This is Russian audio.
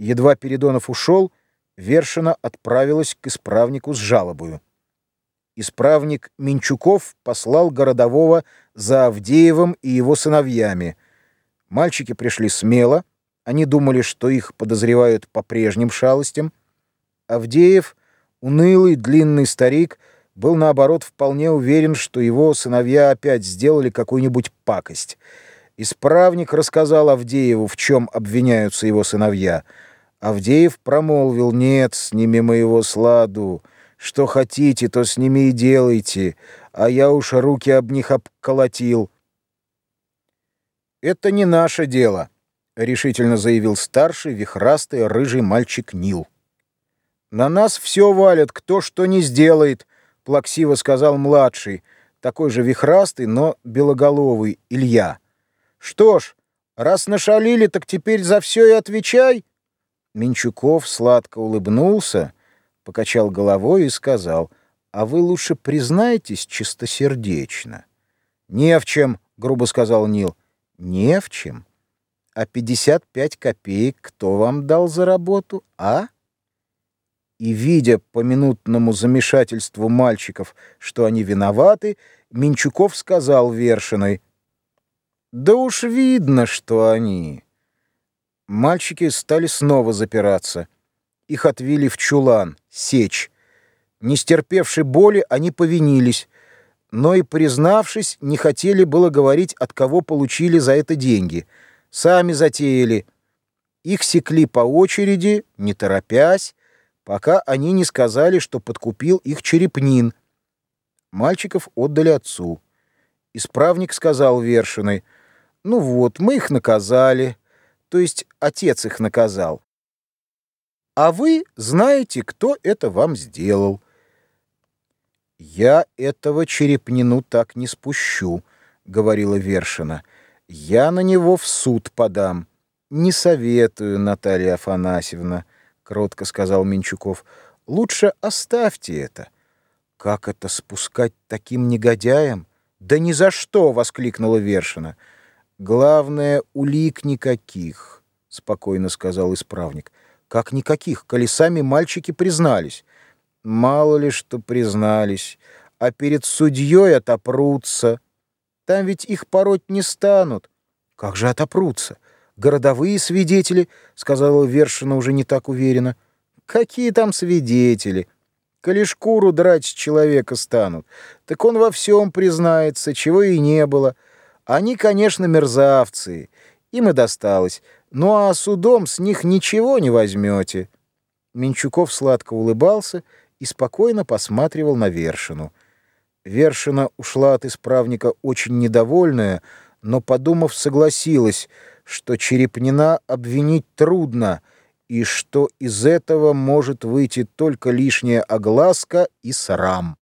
Едва Передонов ушел, Вершина отправилась к исправнику с жалобою. Исправник Минчуков послал городового за Авдеевым и его сыновьями. Мальчики пришли смело, они думали, что их подозревают по прежним шалостям. Авдеев, унылый, длинный старик, был, наоборот, вполне уверен, что его сыновья опять сделали какую-нибудь пакость. Исправник рассказал Авдееву, в чем обвиняются его сыновья. Авдеев промолвил, «Нет, сними моего сладу. Что хотите, то с ними и делайте, а я уж руки об них обколотил». «Это не наше дело», — решительно заявил старший, вихрастый, рыжий мальчик Нил. «На нас все валят, кто что не сделает», — плаксиво сказал младший, такой же вихрастый, но белоголовый, Илья. «Что ж, раз нашалили, так теперь за все и отвечай». Менчуков сладко улыбнулся, покачал головой и сказал, «А вы лучше признайтесь чистосердечно». «Не в чем», — грубо сказал Нил. «Не в чем. А 55 копеек кто вам дал за работу, а?» И, видя по минутному замешательству мальчиков, что они виноваты, Менчуков сказал Вершиной, «Да уж видно, что они». Мальчики стали снова запираться. Их отвели в чулан, сечь. Не стерпевши боли, они повинились, но и, признавшись, не хотели было говорить, от кого получили за это деньги. Сами затеяли. Их секли по очереди, не торопясь, пока они не сказали, что подкупил их черепнин. Мальчиков отдали отцу. Исправник сказал Вершиной, «Ну вот, мы их наказали» то есть отец их наказал. А вы знаете, кто это вам сделал. «Я этого черепнину так не спущу», — говорила Вершина. «Я на него в суд подам». «Не советую, Наталья Афанасьевна», — кротко сказал Менчуков. «Лучше оставьте это». «Как это спускать таким негодяям?» «Да ни за что!» — воскликнула Вершина. Главное, улик никаких, спокойно сказал исправник. Как никаких, колесами мальчики признались. Мало ли что признались, а перед судьей отопрутся. Там ведь их пороть не станут. Как же отопрутся? Городовые свидетели, сказала Вершина уже не так уверенно. Какие там свидетели? Коли шкуру драть с человека станут, так он во всем признается, чего и не было. Они, конечно, мерзавцы, им и досталось, ну а судом с них ничего не возьмете. Менчуков сладко улыбался и спокойно посматривал на Вершину. Вершина ушла от исправника очень недовольная, но, подумав, согласилась, что Черепнина обвинить трудно и что из этого может выйти только лишняя огласка и срам.